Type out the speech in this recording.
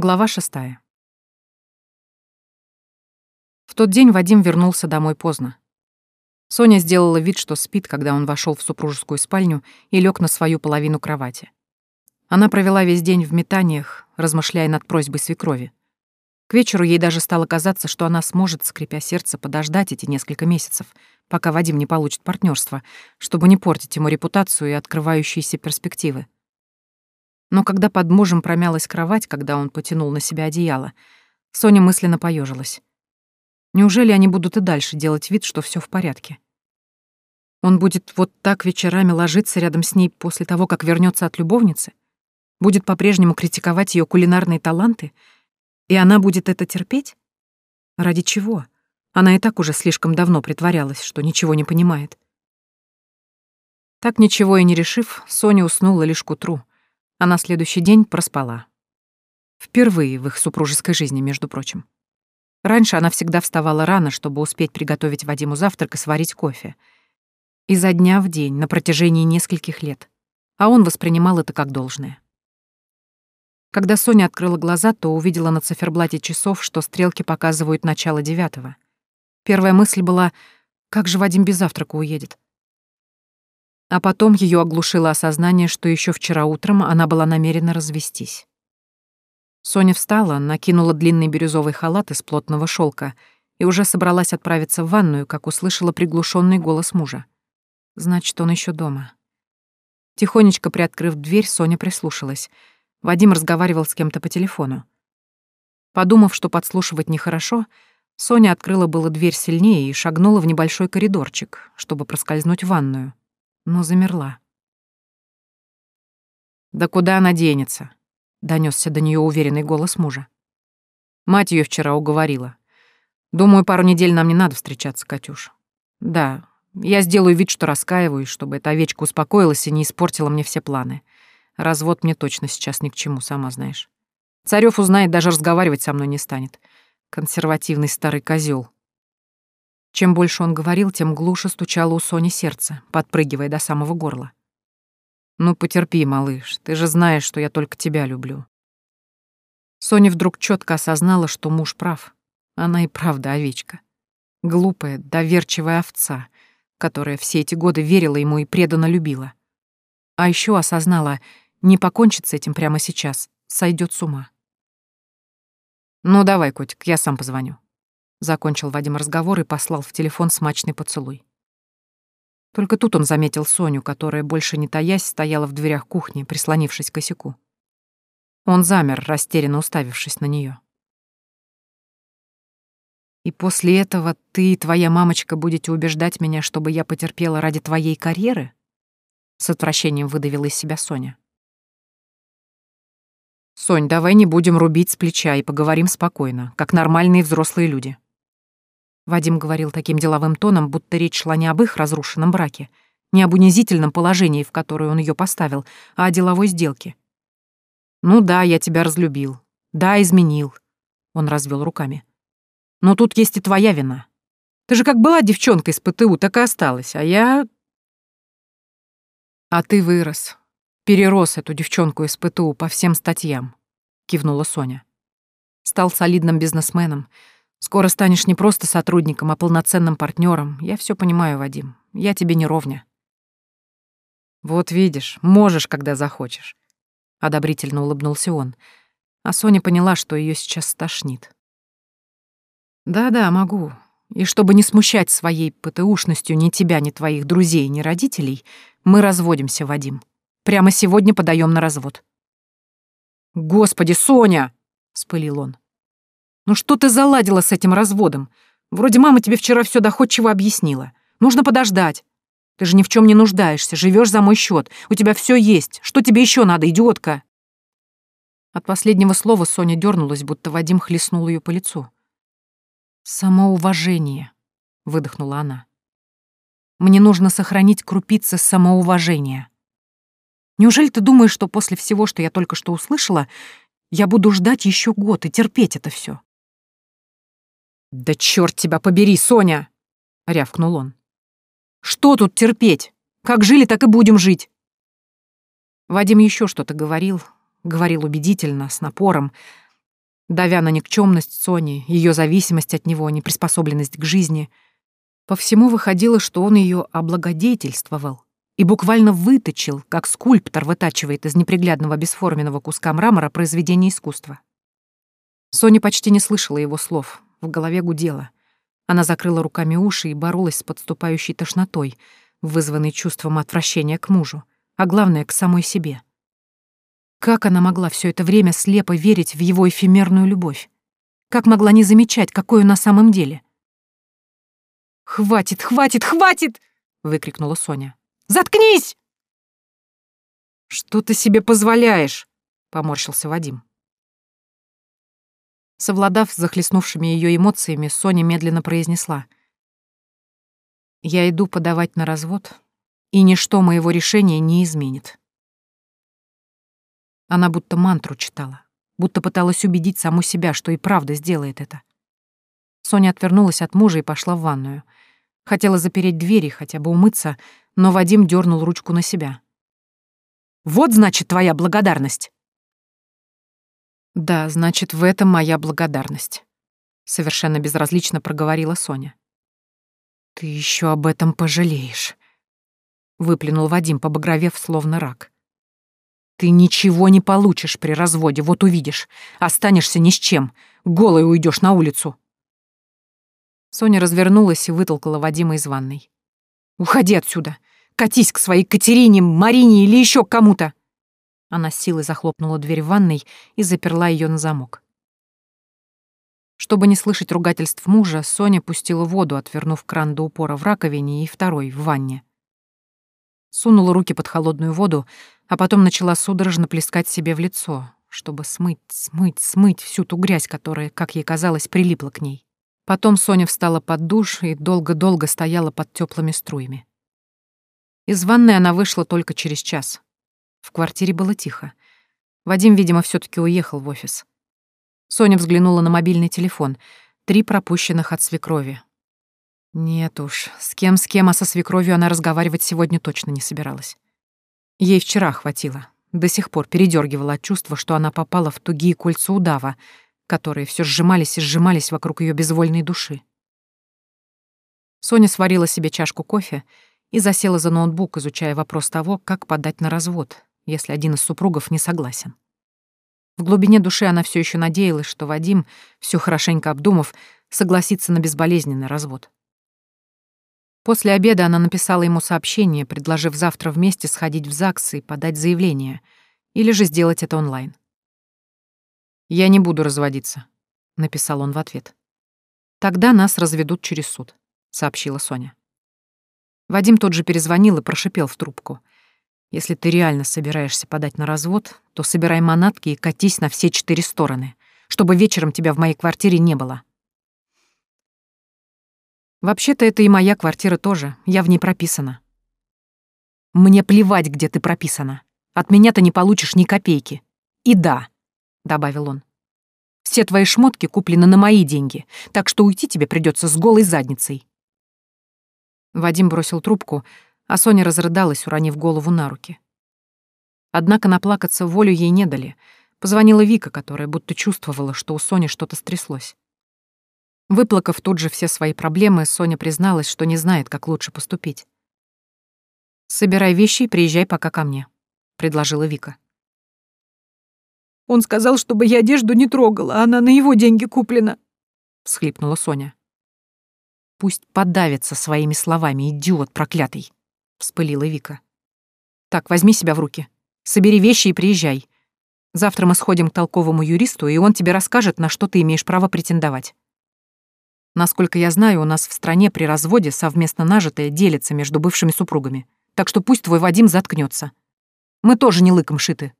Глава шестая. В тот день Вадим вернулся домой поздно. Соня сделала вид, что спит, когда он вошел в супружескую спальню и лег на свою половину кровати. Она провела весь день в метаниях, размышляя над просьбой свекрови. К вечеру ей даже стало казаться, что она сможет, скрипя сердце, подождать эти несколько месяцев, пока Вадим не получит партнерство, чтобы не портить ему репутацию и открывающиеся перспективы. Но когда под мужем промялась кровать, когда он потянул на себя одеяло, Соня мысленно поежилась. Неужели они будут и дальше делать вид, что все в порядке? Он будет вот так вечерами ложиться рядом с ней после того, как вернется от любовницы? Будет по-прежнему критиковать ее кулинарные таланты? И она будет это терпеть? Ради чего? Она и так уже слишком давно притворялась, что ничего не понимает. Так ничего и не решив, Соня уснула лишь к утру, а на следующий день проспала. Впервые в их супружеской жизни, между прочим. Раньше она всегда вставала рано, чтобы успеть приготовить Вадиму завтрак и сварить кофе. Изо дня в день, на протяжении нескольких лет. А он воспринимал это как должное. Когда Соня открыла глаза, то увидела на циферблате часов, что стрелки показывают начало девятого. Первая мысль была, как же Вадим без завтрака уедет? А потом ее оглушило осознание, что еще вчера утром она была намерена развестись. Соня встала, накинула длинный бирюзовый халат из плотного шелка и уже собралась отправиться в ванную, как услышала приглушенный голос мужа. Значит, он еще дома. Тихонечко приоткрыв дверь, Соня прислушалась. Вадим разговаривал с кем-то по телефону. Подумав, что подслушивать нехорошо, Соня открыла было дверь сильнее и шагнула в небольшой коридорчик, чтобы проскользнуть в ванную но замерла. «Да куда она денется?» — донесся до нее уверенный голос мужа. Мать ее вчера уговорила. «Думаю, пару недель нам не надо встречаться, Катюш. Да, я сделаю вид, что раскаиваюсь, чтобы эта овечка успокоилась и не испортила мне все планы. Развод мне точно сейчас ни к чему, сама знаешь. Царёв узнает, даже разговаривать со мной не станет. Консервативный старый козел. Чем больше он говорил, тем глуше стучало у Сони сердце, подпрыгивая до самого горла. «Ну, потерпи, малыш, ты же знаешь, что я только тебя люблю». Соня вдруг четко осознала, что муж прав. Она и правда овечка. Глупая, доверчивая овца, которая все эти годы верила ему и преданно любила. А еще осознала, не покончит с этим прямо сейчас, сойдет с ума. «Ну давай, котик, я сам позвоню», Закончил Вадим разговор и послал в телефон смачный поцелуй. Только тут он заметил Соню, которая, больше не таясь, стояла в дверях кухни, прислонившись к косяку. Он замер, растерянно уставившись на нее. «И после этого ты и твоя мамочка будете убеждать меня, чтобы я потерпела ради твоей карьеры?» С отвращением выдавила из себя Соня. «Сонь, давай не будем рубить с плеча и поговорим спокойно, как нормальные взрослые люди», Вадим говорил таким деловым тоном, будто речь шла не об их разрушенном браке, не об унизительном положении, в которое он ее поставил, а о деловой сделке. «Ну да, я тебя разлюбил. Да, изменил», — он развел руками. «Но тут есть и твоя вина. Ты же как была девчонкой с ПТУ, так и осталась, а я...» «А ты вырос, перерос эту девчонку из ПТУ по всем статьям», — кивнула Соня. «Стал солидным бизнесменом, Скоро станешь не просто сотрудником, а полноценным партнером. Я все понимаю, Вадим. Я тебе не ровня. Вот видишь, можешь, когда захочешь. Одобрительно улыбнулся он. А Соня поняла, что ее сейчас стошнит. Да-да, могу. И чтобы не смущать своей ПТУшностью ни тебя, ни твоих друзей, ни родителей, мы разводимся, Вадим. Прямо сегодня подаем на развод. Господи, Соня! вспылил он. Ну что ты заладила с этим разводом? Вроде мама тебе вчера все доходчиво объяснила. Нужно подождать. Ты же ни в чем не нуждаешься, живешь за мой счет. У тебя все есть. Что тебе еще надо, идиотка? От последнего слова Соня дернулась, будто Вадим хлестнул ее по лицу. «Самоуважение», — выдохнула она. «Мне нужно сохранить крупицы самоуважения. Неужели ты думаешь, что после всего, что я только что услышала, я буду ждать еще год и терпеть это все? «Да черт тебя побери, Соня!» — рявкнул он. «Что тут терпеть? Как жили, так и будем жить!» Вадим еще что-то говорил, говорил убедительно, с напором, давя на никчемность Сони, ее зависимость от него, неприспособленность к жизни. По всему выходило, что он ее облагодетельствовал и буквально выточил, как скульптор вытачивает из неприглядного бесформенного куска мрамора произведение искусства. Соня почти не слышала его слов, в голове гудела. Она закрыла руками уши и боролась с подступающей тошнотой, вызванной чувством отвращения к мужу, а главное — к самой себе. Как она могла все это время слепо верить в его эфемерную любовь? Как могла не замечать, какой он на самом деле? «Хватит, хватит, хватит!» — выкрикнула Соня. «Заткнись!» «Что ты себе позволяешь?» — поморщился Вадим. Совладав с захлестнувшими ее эмоциями, Соня медленно произнесла. «Я иду подавать на развод, и ничто моего решения не изменит». Она будто мантру читала, будто пыталась убедить саму себя, что и правда сделает это. Соня отвернулась от мужа и пошла в ванную. Хотела запереть двери, хотя бы умыться, но Вадим дернул ручку на себя. «Вот, значит, твоя благодарность!» «Да, значит, в этом моя благодарность», — совершенно безразлично проговорила Соня. «Ты еще об этом пожалеешь», — выплюнул Вадим, побагровев, словно рак. Ты ничего не получишь при разводе, вот увидишь. Останешься ни с чем. Голой уйдешь на улицу. Соня развернулась и вытолкала Вадима из ванной. «Уходи отсюда! Катись к своей Катерине, Марине или еще кому-то!» Она силой захлопнула дверь в ванной и заперла ее на замок. Чтобы не слышать ругательств мужа, Соня пустила воду, отвернув кран до упора в раковине и второй в ванне. Сунула руки под холодную воду, а потом начала судорожно плескать себе в лицо, чтобы смыть, смыть, смыть всю ту грязь, которая, как ей казалось, прилипла к ней. Потом Соня встала под душ и долго-долго стояла под теплыми струями. Из ванной она вышла только через час. В квартире было тихо. Вадим, видимо, все таки уехал в офис. Соня взглянула на мобильный телефон. Три пропущенных от свекрови. Нет уж, с кем-с кем, а со свекровью она разговаривать сегодня точно не собиралась. Ей вчера хватило. До сих пор передергивала от чувства, что она попала в тугие кольца удава, которые все сжимались и сжимались вокруг ее безвольной души. Соня сварила себе чашку кофе и засела за ноутбук, изучая вопрос того, как подать на развод, если один из супругов не согласен. В глубине души она все еще надеялась, что Вадим, все хорошенько обдумав, согласится на безболезненный развод. После обеда она написала ему сообщение, предложив завтра вместе сходить в ЗАГС и подать заявление, или же сделать это онлайн. «Я не буду разводиться», — написал он в ответ. «Тогда нас разведут через суд», — сообщила Соня. Вадим тот же перезвонил и прошипел в трубку. «Если ты реально собираешься подать на развод, то собирай манатки и катись на все четыре стороны, чтобы вечером тебя в моей квартире не было. Вообще-то это и моя квартира тоже, я в ней прописана. Мне плевать, где ты прописана. От меня ты не получишь ни копейки. И да, — добавил он, — все твои шмотки куплены на мои деньги, так что уйти тебе придется с голой задницей. Вадим бросил трубку, а Соня разрыдалась, уронив голову на руки. Однако наплакаться волю ей не дали. Позвонила Вика, которая будто чувствовала, что у Сони что-то стряслось. Выплакав тут же все свои проблемы, Соня призналась, что не знает, как лучше поступить. «Собирай вещи и приезжай пока ко мне», — предложила Вика. «Он сказал, чтобы я одежду не трогала, а она на его деньги куплена», — всхлипнула Соня. «Пусть подавится своими словами, идиот проклятый», — вспылила Вика. «Так, возьми себя в руки. Собери вещи и приезжай. Завтра мы сходим к толковому юристу, и он тебе расскажет, на что ты имеешь право претендовать. Насколько я знаю, у нас в стране при разводе совместно нажитое делится между бывшими супругами. Так что пусть твой Вадим заткнется. Мы тоже не лыком шиты.